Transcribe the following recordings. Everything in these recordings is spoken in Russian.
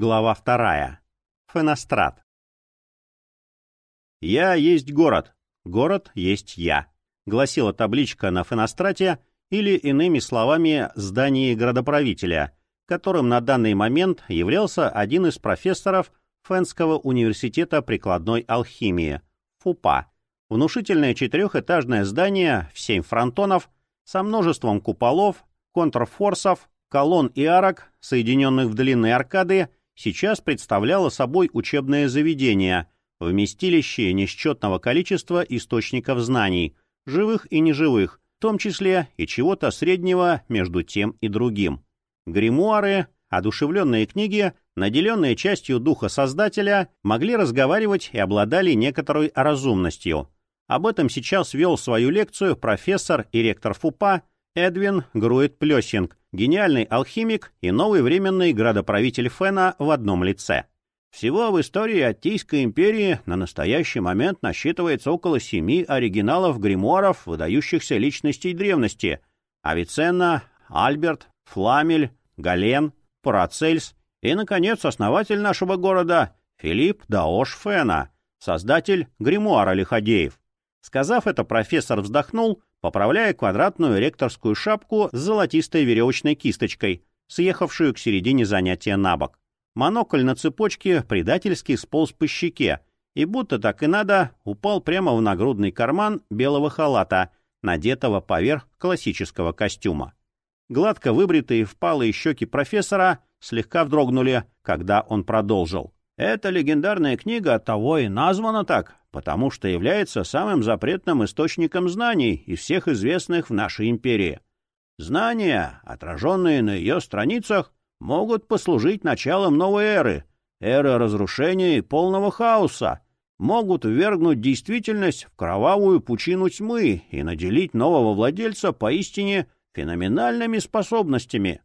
Глава вторая. Фенострат. «Я есть город, город есть я», — гласила табличка на фенострате или, иными словами, здании градоправителя, которым на данный момент являлся один из профессоров Фенского университета прикладной алхимии, ФУПА. Внушительное четырехэтажное здание в семь фронтонов со множеством куполов, контрфорсов, колонн и арок, соединенных в длинные аркады, сейчас представляло собой учебное заведение, вместилище несчетного количества источников знаний, живых и неживых, в том числе и чего-то среднего между тем и другим. Гримуары, одушевленные книги, наделенные частью духа Создателя, могли разговаривать и обладали некоторой разумностью. Об этом сейчас вел свою лекцию профессор и ректор ФУПА Эдвин Грует-Плесинг, гениальный алхимик и новый временный градоправитель Фена в одном лице. Всего в истории Аттийской империи на настоящий момент насчитывается около семи оригиналов гримуаров выдающихся личностей древности — Авиценна, Альберт, Фламель, Гален, Парацельс и, наконец, основатель нашего города Филипп Даош Фена, создатель гримуара Лиходеев. Сказав это, профессор вздохнул поправляя квадратную ректорскую шапку с золотистой веревочной кисточкой, съехавшую к середине занятия на бок. Монокль на цепочке предательски сполз по щеке, и будто так и надо, упал прямо в нагрудный карман белого халата, надетого поверх классического костюма. Гладко выбритые впалые щеки профессора слегка вздрогнули, когда он продолжил. «Эта легендарная книга того и названа так, потому что является самым запретным источником знаний из всех известных в нашей империи. Знания, отраженные на ее страницах, могут послужить началом новой эры, эры разрушения и полного хаоса, могут ввергнуть действительность в кровавую пучину тьмы и наделить нового владельца поистине феноменальными способностями.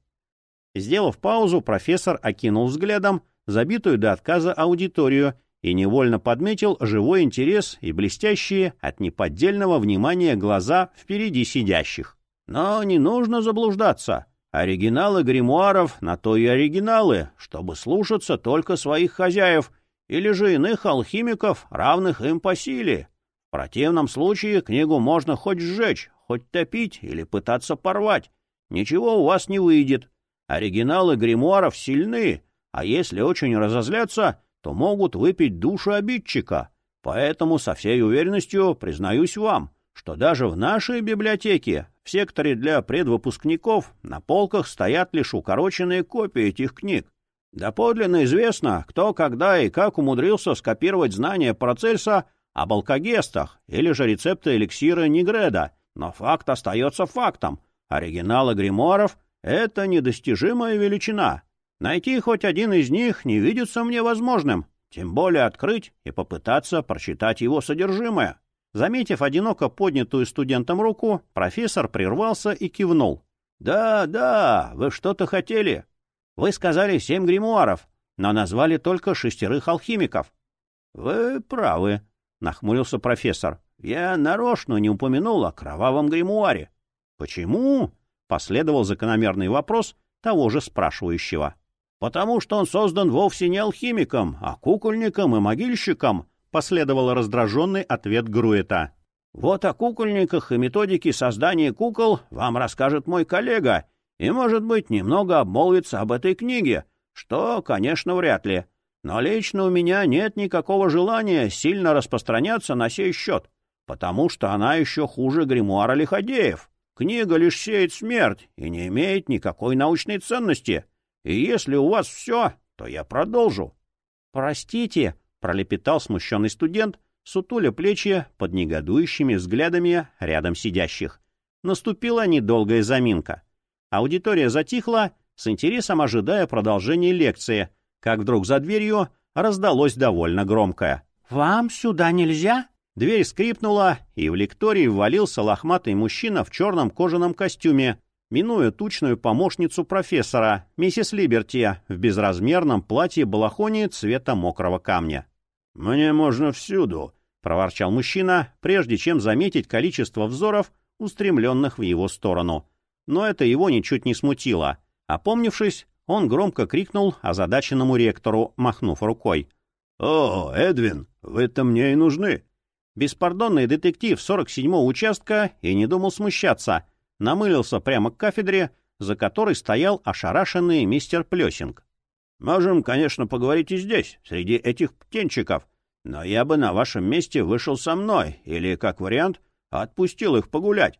Сделав паузу, профессор окинул взглядом забитую до отказа аудиторию и невольно подметил живой интерес и блестящие от неподдельного внимания глаза впереди сидящих. Но не нужно заблуждаться. Оригиналы гримуаров на то и оригиналы, чтобы слушаться только своих хозяев или же иных алхимиков, равных им по силе. В противном случае книгу можно хоть сжечь, хоть топить или пытаться порвать. Ничего у вас не выйдет. Оригиналы гримуаров сильны, а если очень разозляться, то могут выпить душу обидчика. Поэтому со всей уверенностью признаюсь вам, что даже в нашей библиотеке, в секторе для предвыпускников, на полках стоят лишь укороченные копии этих книг. Доподлинно известно, кто, когда и как умудрился скопировать знания Процельса об алкогестах или же рецепты эликсира Нигреда, но факт остается фактом. Оригиналы гримуаров — это недостижимая величина. Найти хоть один из них не видится мне возможным, тем более открыть и попытаться прочитать его содержимое. Заметив одиноко поднятую студентом руку, профессор прервался и кивнул. «Да, да, вы что-то хотели. Вы сказали семь гримуаров, но назвали только шестерых алхимиков». «Вы правы», — нахмурился профессор. «Я нарочно не упомянул о кровавом гримуаре». «Почему?» — последовал закономерный вопрос того же спрашивающего потому что он создан вовсе не алхимиком, а кукольником и могильщиком, последовал раздраженный ответ Груэта. Вот о кукольниках и методике создания кукол вам расскажет мой коллега, и, может быть, немного обмолвится об этой книге, что, конечно, вряд ли. Но лично у меня нет никакого желания сильно распространяться на сей счет, потому что она еще хуже гримуара Лиходеев. Книга лишь сеет смерть и не имеет никакой научной ценности. И если у вас все, то я продолжу. — Простите, — пролепетал смущенный студент, сутуля плечи под негодующими взглядами рядом сидящих. Наступила недолгая заминка. Аудитория затихла, с интересом ожидая продолжения лекции, как вдруг за дверью раздалось довольно громкое. «Вам сюда нельзя?» Дверь скрипнула, и в лектории ввалился лохматый мужчина в черном кожаном костюме минуя тучную помощницу профессора, миссис Либерти, в безразмерном платье-балахоне цвета мокрого камня. «Мне можно всюду», — проворчал мужчина, прежде чем заметить количество взоров, устремленных в его сторону. Но это его ничуть не смутило. Опомнившись, он громко крикнул озадаченному ректору, махнув рукой. «О, Эдвин, вы-то мне и нужны!» Беспардонный детектив 47-го участка и не думал смущаться, намылился прямо к кафедре, за которой стоял ошарашенный мистер Плесинг. «Можем, конечно, поговорить и здесь, среди этих птенчиков, но я бы на вашем месте вышел со мной, или, как вариант, отпустил их погулять».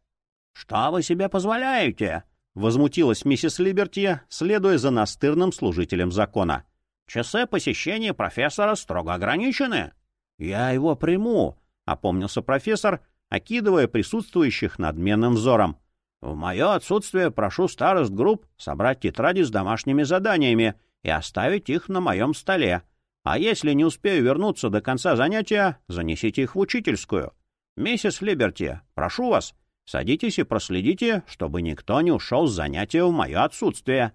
«Что вы себе позволяете?» — возмутилась миссис Либерти, следуя за настырным служителем закона. «Часы посещения профессора строго ограничены». «Я его приму», — опомнился профессор, окидывая присутствующих надменным взором. «В мое отсутствие прошу старост групп собрать тетради с домашними заданиями и оставить их на моем столе. А если не успею вернуться до конца занятия, занесите их в учительскую. Миссис Либерти, прошу вас, садитесь и проследите, чтобы никто не ушел с занятия в мое отсутствие».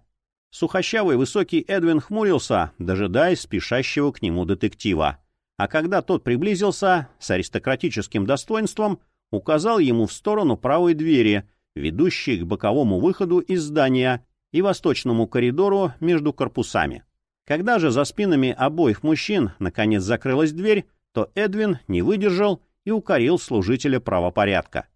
Сухощавый высокий Эдвин хмурился, дожидаясь спешащего к нему детектива а когда тот приблизился с аристократическим достоинством, указал ему в сторону правой двери, ведущей к боковому выходу из здания и восточному коридору между корпусами. Когда же за спинами обоих мужчин наконец закрылась дверь, то Эдвин не выдержал и укорил служителя правопорядка.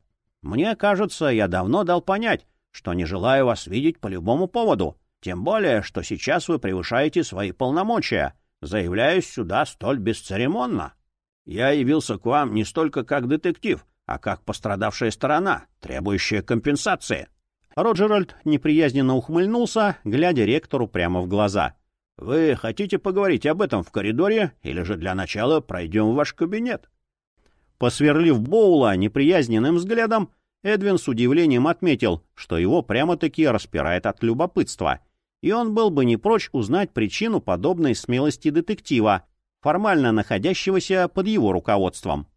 «Мне кажется, я давно дал понять, что не желаю вас видеть по любому поводу, тем более, что сейчас вы превышаете свои полномочия, заявляюсь сюда столь бесцеремонно. Я явился к вам не столько как детектив, а как пострадавшая сторона, требующая компенсации. Роджеральд неприязненно ухмыльнулся, глядя ректору прямо в глаза. — Вы хотите поговорить об этом в коридоре, или же для начала пройдем в ваш кабинет? Посверлив Боула неприязненным взглядом, Эдвин с удивлением отметил, что его прямо-таки распирает от любопытства — и он был бы не прочь узнать причину подобной смелости детектива, формально находящегося под его руководством.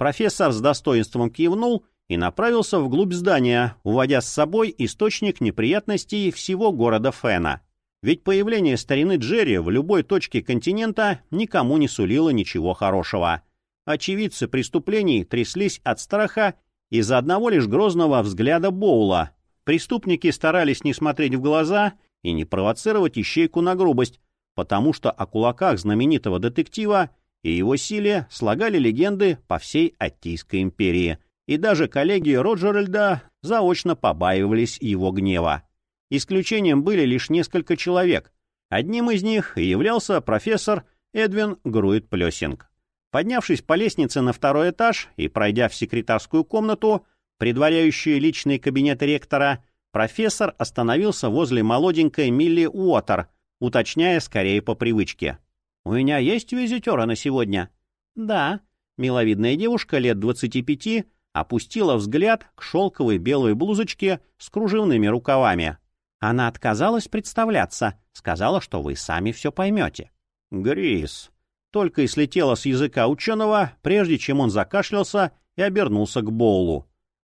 Профессор с достоинством кивнул и направился вглубь здания, уводя с собой источник неприятностей всего города Фена. Ведь появление старины Джерри в любой точке континента никому не сулило ничего хорошего. Очевидцы преступлений тряслись от страха из-за одного лишь грозного взгляда Боула. Преступники старались не смотреть в глаза и не провоцировать ищейку на грубость, потому что о кулаках знаменитого детектива и его силе слагали легенды по всей Аттийской империи, и даже коллеги Роджеральда заочно побаивались его гнева. Исключением были лишь несколько человек. Одним из них являлся профессор Эдвин Груит-Плесинг. Поднявшись по лестнице на второй этаж и пройдя в секретарскую комнату, предваряющую личный кабинет ректора, Профессор остановился возле молоденькой Милли Уотер, уточняя скорее по привычке. «У меня есть визитеры на сегодня?» «Да». Миловидная девушка лет двадцати пяти опустила взгляд к шелковой белой блузочке с кружевными рукавами. Она отказалась представляться, сказала, что вы сами все поймете. «Грис». Только и слетела с языка ученого, прежде чем он закашлялся и обернулся к Боулу.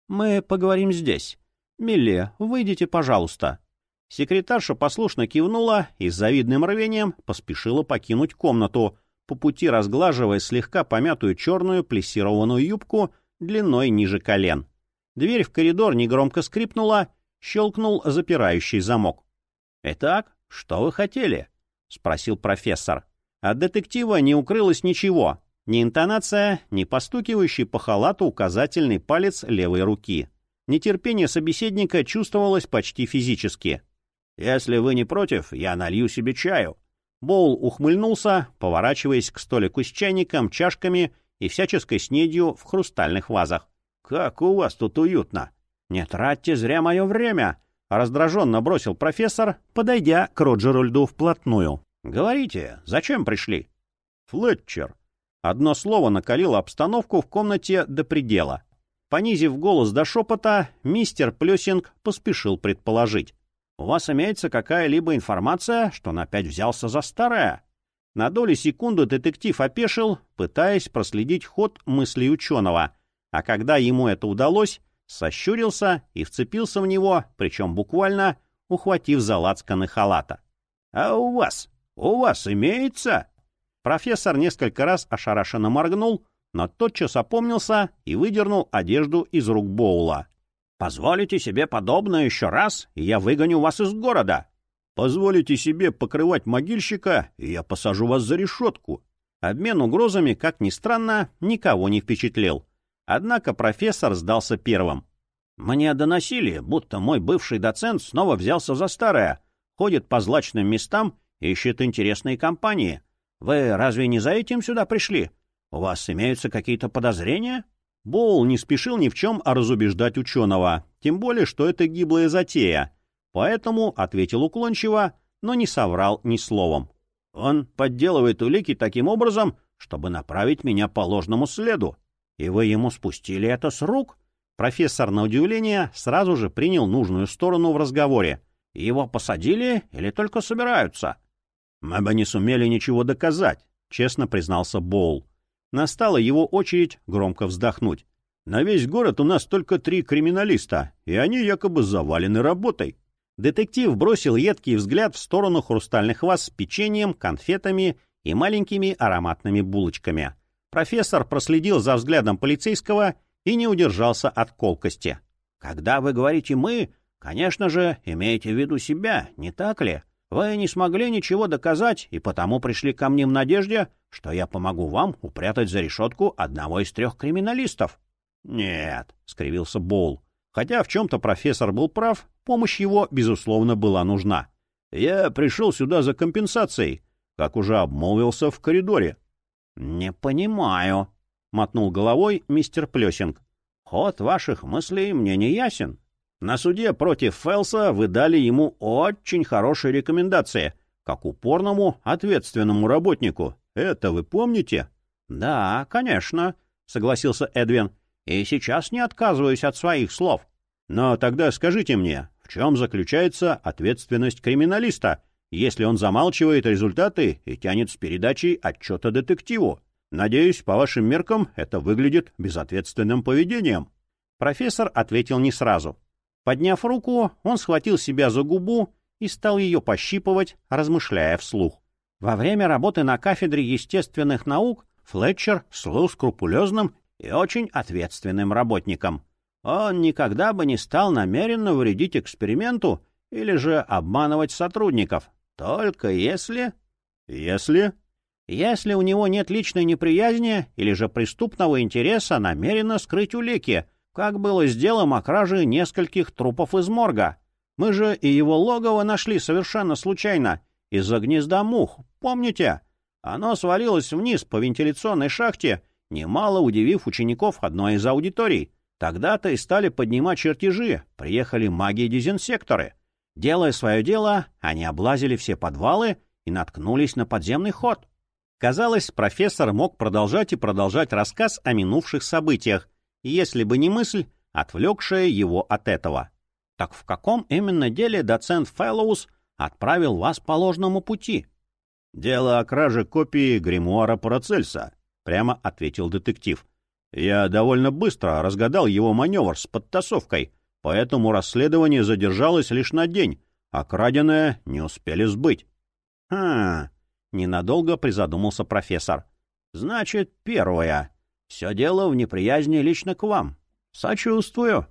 «Мы поговорим здесь. «Милли, выйдите, пожалуйста». Секретарша послушно кивнула и с завидным рвением поспешила покинуть комнату, по пути разглаживая слегка помятую черную плессированную юбку длиной ниже колен. Дверь в коридор негромко скрипнула, щелкнул запирающий замок. «Итак, что вы хотели?» — спросил профессор. От детектива не укрылось ничего, ни интонация, ни постукивающий по халату указательный палец левой руки. Нетерпение собеседника чувствовалось почти физически. «Если вы не против, я налью себе чаю». Боул ухмыльнулся, поворачиваясь к столику с чайником, чашками и всяческой снедью в хрустальных вазах. «Как у вас тут уютно!» «Не тратьте зря мое время!» — раздраженно бросил профессор, подойдя к Роджеру Льду вплотную. «Говорите, зачем пришли?» «Флетчер». Одно слово накалило обстановку в комнате до предела. Понизив голос до шепота, мистер Плюсинг поспешил предположить. «У вас имеется какая-либо информация, что он опять взялся за старое?» На долю секунды детектив опешил, пытаясь проследить ход мыслей ученого, а когда ему это удалось, сощурился и вцепился в него, причем буквально ухватив за лацканы халата. «А у вас? У вас имеется?» Профессор несколько раз ошарашенно моргнул, но тотчас опомнился и выдернул одежду из рук Боула. «Позволите себе подобное еще раз, и я выгоню вас из города!» Позволите себе покрывать могильщика, и я посажу вас за решетку. Обмен угрозами, как ни странно, никого не впечатлил. Однако профессор сдался первым. «Мне доносили, будто мой бывший доцент снова взялся за старое, ходит по злачным местам, ищет интересные компании. Вы разве не за этим сюда пришли? У вас имеются какие-то подозрения?» Боул не спешил ни в чем разубеждать ученого, тем более, что это гиблая затея. Поэтому ответил уклончиво, но не соврал ни словом. Он подделывает улики таким образом, чтобы направить меня по ложному следу. И вы ему спустили это с рук? Профессор, на удивление, сразу же принял нужную сторону в разговоре. Его посадили или только собираются? Мы бы не сумели ничего доказать, честно признался Боул. Настала его очередь громко вздохнуть. На весь город у нас только три криминалиста, и они якобы завалены работой. Детектив бросил едкий взгляд в сторону хрустальных ваз с печеньем, конфетами и маленькими ароматными булочками. Профессор проследил за взглядом полицейского и не удержался от колкости. «Когда вы говорите «мы», конечно же, имеете в виду себя, не так ли? Вы не смогли ничего доказать и потому пришли ко мне в надежде, что я помогу вам упрятать за решетку одного из трех криминалистов». «Нет», — скривился Боул. Хотя в чем-то профессор был прав, помощь его, безусловно, была нужна. «Я пришел сюда за компенсацией, как уже обмолвился в коридоре». «Не понимаю», — мотнул головой мистер Плесинг. «Ход ваших мыслей мне не ясен. На суде против Фелса вы дали ему очень хорошие рекомендации, как упорному, ответственному работнику. Это вы помните?» «Да, конечно», — согласился Эдвин. «И сейчас не отказываюсь от своих слов». «Но тогда скажите мне, в чем заключается ответственность криминалиста, если он замалчивает результаты и тянет с передачей отчета детективу. Надеюсь, по вашим меркам, это выглядит безответственным поведением. Профессор ответил не сразу. Подняв руку, он схватил себя за губу и стал ее пощипывать, размышляя вслух. Во время работы на кафедре естественных наук Флетчер слыл скрупулезным и очень ответственным работником. Он никогда бы не стал намеренно вредить эксперименту или же обманывать сотрудников, только если... Если? Если у него нет личной неприязни или же преступного интереса намеренно скрыть улики, как было с делом о краже нескольких трупов из морга. Мы же и его логово нашли совершенно случайно, из-за гнезда мух, помните? Оно свалилось вниз по вентиляционной шахте, немало удивив учеников одной из аудиторий. Тогда-то и стали поднимать чертежи, приехали маги-дезинсекторы. Делая свое дело, они облазили все подвалы и наткнулись на подземный ход. Казалось, профессор мог продолжать и продолжать рассказ о минувших событиях, если бы не мысль, отвлекшая его от этого. Так в каком именно деле доцент Фэллоус отправил вас по ложному пути? — Дело о краже копии гримуара Парацельса, — прямо ответил детектив. — Я довольно быстро разгадал его маневр с подтасовкой, поэтому расследование задержалось лишь на день, а краденое не успели сбыть. — Хм, ненадолго призадумался профессор. — Значит, первое. Все дело в неприязни лично к вам. Сочувствую.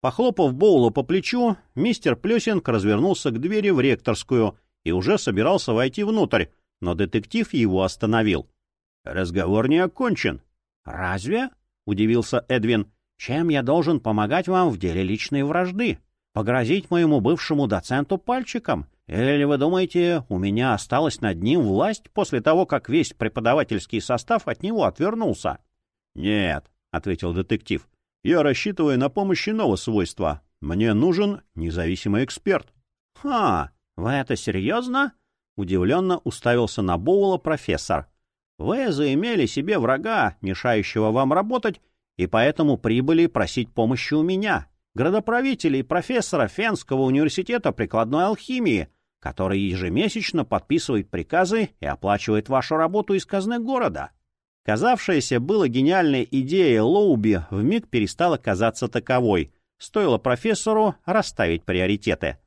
Похлопав Боулу по плечу, мистер Плесинг развернулся к двери в ректорскую и уже собирался войти внутрь, но детектив его остановил. — Разговор не окончен. — Разве? — удивился Эдвин. Чем я должен помогать вам в деле личной вражды? Погрозить моему бывшему доценту пальчиком? Или вы думаете, у меня осталась над ним власть после того, как весь преподавательский состав от него отвернулся? — Нет, — ответил детектив. — Я рассчитываю на помощь иного свойства. Мне нужен независимый эксперт. — Ха, вы это серьезно? — удивленно уставился на Боула профессор. — Вы заимели себе врага, мешающего вам работать, и поэтому прибыли просить помощи у меня, градоправителя и профессора Фенского университета прикладной алхимии, который ежемесячно подписывает приказы и оплачивает вашу работу из казны города. Казавшаяся была гениальная идея Лоуби вмиг перестала казаться таковой, стоило профессору расставить приоритеты.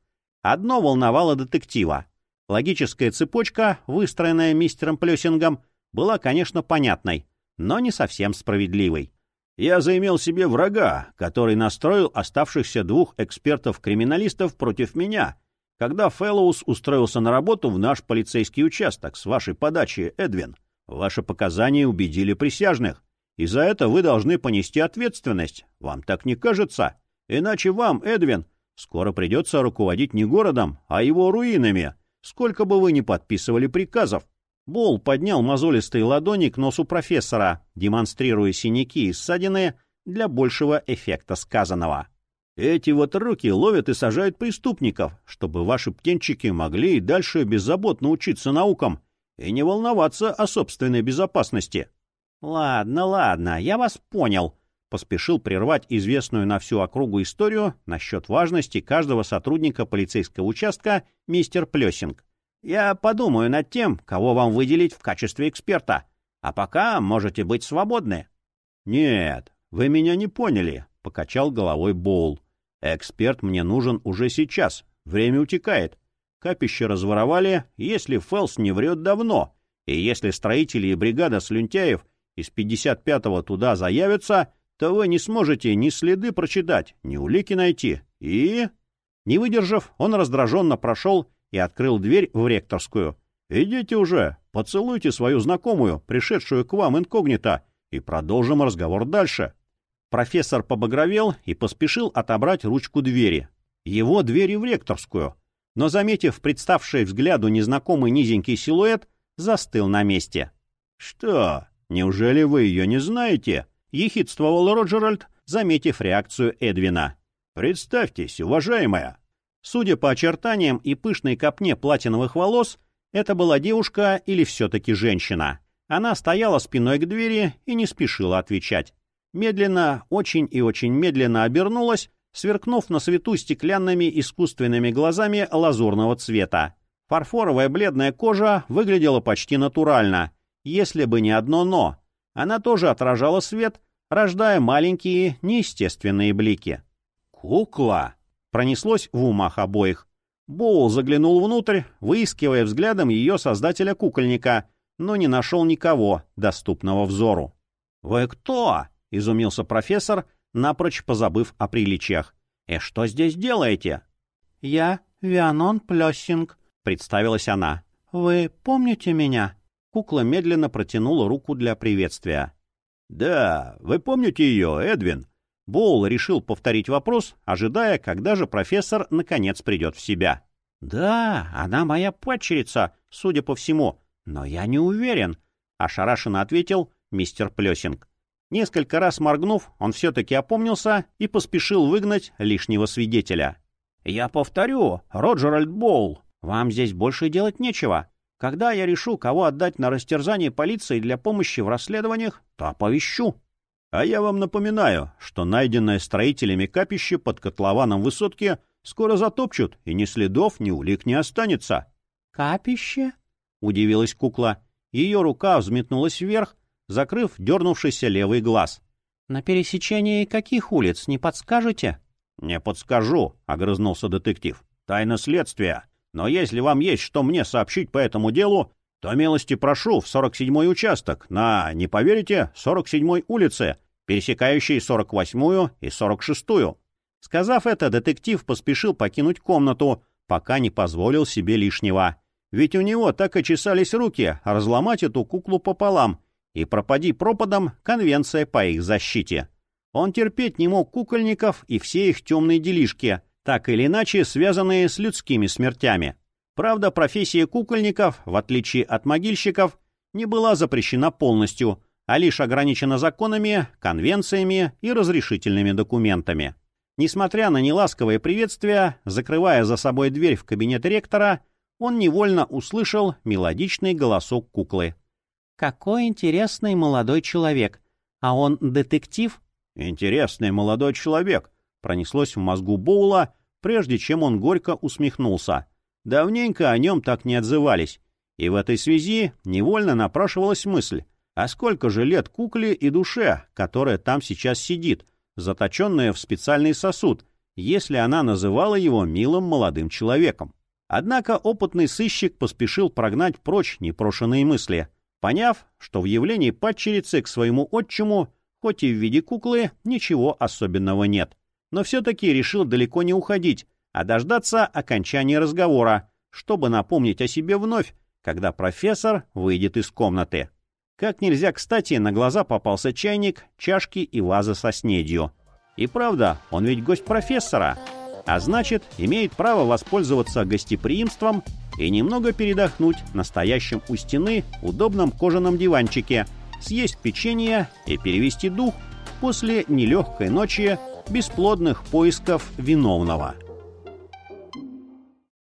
Одно волновало детектива. Логическая цепочка, выстроенная мистером Плюсингом, была, конечно, понятной, но не совсем справедливой. Я заимел себе врага, который настроил оставшихся двух экспертов-криминалистов против меня, когда Фэллоус устроился на работу в наш полицейский участок с вашей подачи, Эдвин. Ваши показания убедили присяжных, и за это вы должны понести ответственность. Вам так не кажется? Иначе вам, Эдвин, скоро придется руководить не городом, а его руинами, сколько бы вы ни подписывали приказов. Бол поднял мозолистые ладони к носу профессора, демонстрируя синяки и ссадины для большего эффекта сказанного. Эти вот руки ловят и сажают преступников, чтобы ваши птенчики могли и дальше беззаботно учиться наукам и не волноваться о собственной безопасности. — Ладно, ладно, я вас понял, — поспешил прервать известную на всю округу историю насчет важности каждого сотрудника полицейского участка мистер Плесинг. Я подумаю над тем, кого вам выделить в качестве эксперта, а пока можете быть свободны. — Нет, вы меня не поняли, — покачал головой Боул. Эксперт мне нужен уже сейчас. Время утекает. Капище разворовали, если Фелс не врет давно. И если строители и бригада слюнтяев из 55-го туда заявятся, то вы не сможете ни следы прочитать, ни улики найти. И... Не выдержав, он раздраженно прошел и открыл дверь в ректорскую. «Идите уже, поцелуйте свою знакомую, пришедшую к вам инкогнито, и продолжим разговор дальше». Профессор побагровел и поспешил отобрать ручку двери. Его двери в ректорскую. Но, заметив представший взгляду незнакомый низенький силуэт, застыл на месте. «Что, неужели вы ее не знаете?» — ехидствовал Роджеральд, заметив реакцию Эдвина. «Представьтесь, уважаемая!» Судя по очертаниям и пышной копне платиновых волос, это была девушка или все-таки женщина. Она стояла спиной к двери и не спешила отвечать медленно, очень и очень медленно обернулась, сверкнув на свету стеклянными искусственными глазами лазурного цвета. Фарфоровая бледная кожа выглядела почти натурально, если бы не одно «но». Она тоже отражала свет, рождая маленькие неестественные блики. «Кукла!» — пронеслось в умах обоих. Боул заглянул внутрь, выискивая взглядом ее создателя-кукольника, но не нашел никого, доступного взору. «Вы кто?» — изумился профессор, напрочь позабыв о приличиях. «И что здесь делаете?» «Я Вианон Плессинг», — представилась она. «Вы помните меня?» Кукла медленно протянула руку для приветствия. «Да, вы помните ее, Эдвин?» Боул решил повторить вопрос, ожидая, когда же профессор наконец придет в себя. «Да, она моя падчерица, судя по всему, но я не уверен», — ошарашенно ответил мистер Плесинг. Несколько раз моргнув, он все-таки опомнился и поспешил выгнать лишнего свидетеля. «Я повторю, Роджер Альтбоул, вам здесь больше делать нечего. Когда я решу, кого отдать на растерзание полиции для помощи в расследованиях, то оповещу». «А я вам напоминаю, что найденное строителями капище под котлованом высотки скоро затопчут, и ни следов, ни улик не останется». «Капище?» — удивилась кукла. Ее рука взметнулась вверх, закрыв дернувшийся левый глаз. — На пересечении каких улиц, не подскажете? — Не подскажу, — огрызнулся детектив. — Тайна следствия. Но если вам есть что мне сообщить по этому делу, то милости прошу в 47-й участок на, не поверите, 47-й улице, пересекающей 48-ю и 46-ю. Сказав это, детектив поспешил покинуть комнату, пока не позволил себе лишнего. Ведь у него так и чесались руки разломать эту куклу пополам и пропади пропадом конвенция по их защите. Он терпеть не мог кукольников и все их темные делишки, так или иначе связанные с людскими смертями. Правда, профессия кукольников, в отличие от могильщиков, не была запрещена полностью, а лишь ограничена законами, конвенциями и разрешительными документами. Несмотря на неласковое приветствие, закрывая за собой дверь в кабинет ректора, он невольно услышал мелодичный голосок куклы. Какой интересный молодой человек. А он детектив? Интересный молодой человек, пронеслось в мозгу Боула, прежде чем он горько усмехнулся. Давненько о нем так не отзывались. И в этой связи невольно напрашивалась мысль, а сколько же лет кукле и душе, которая там сейчас сидит, заточенная в специальный сосуд, если она называла его милым молодым человеком. Однако опытный сыщик поспешил прогнать прочь непрошенные мысли — поняв, что в явлении падчерицы к своему отчиму, хоть и в виде куклы, ничего особенного нет. Но все-таки решил далеко не уходить, а дождаться окончания разговора, чтобы напомнить о себе вновь, когда профессор выйдет из комнаты. Как нельзя кстати, на глаза попался чайник, чашки и ваза со снедью. И правда, он ведь гость профессора, а значит, имеет право воспользоваться гостеприимством и немного передохнуть на стоящем у стены удобном кожаном диванчике, съесть печенье и перевести дух после нелегкой ночи бесплодных поисков виновного.